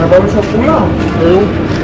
não eu só fui não. Eu.